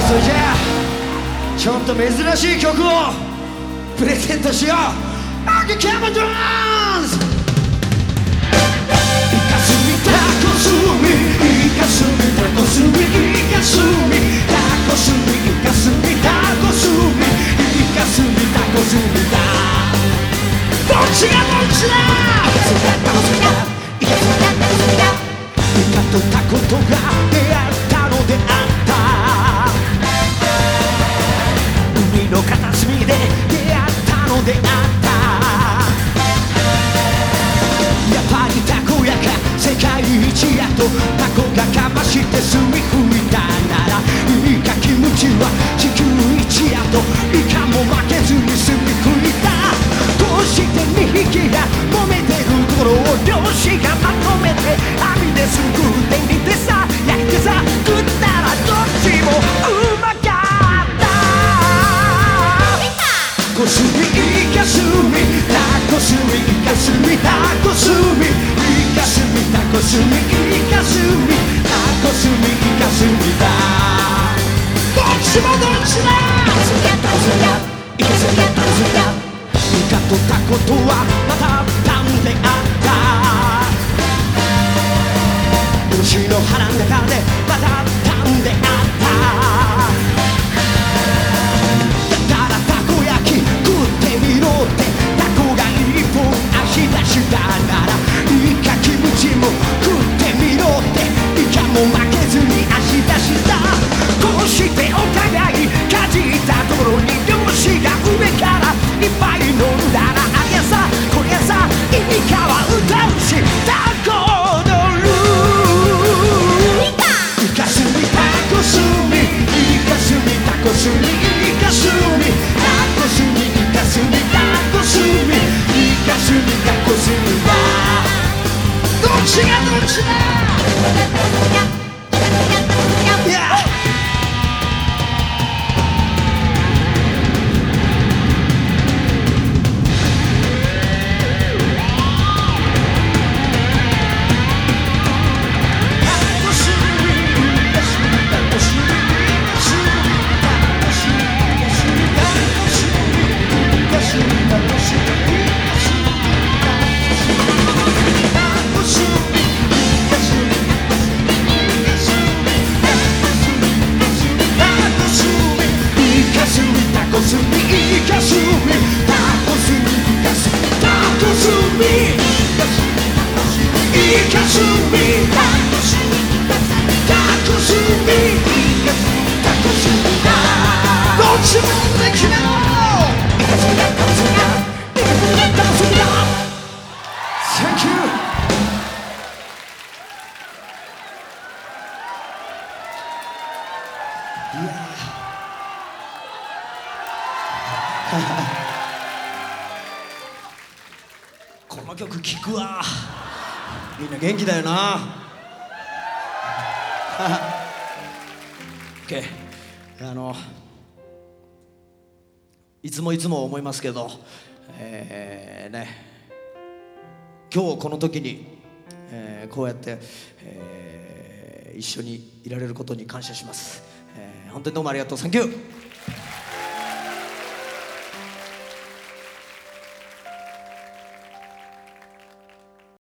それじゃあちょっと珍しい曲をプレゼントしよう。アーケーキャマドランスイカスミタコスミイカスミタコスミイカスミタコスミイカスミタコスミイカスミタコスミだどっちがどっちだイカスミタコスミだイカスミタコスミだイカとタコとが出会ったのであったであった。やっぱりたこやか世界一やとタコがかまして墨吹いコスミイカスミタコスミイカスミタコスミイカスミタコスミイカスミタコスミイカスミだどっちもどっちだイカスミだタコスミだイカスミだタコスミだイカとタコとはまたったんであった虫の腹の中でまたったんであった。ち この曲聴くわ。みんな元気だよな。OK あのいつもいつも思いますけどえーね。今日この時に、えーこうやって、えー一緒にいられることに感謝します、えー本当にどうもありがとう。サンキュー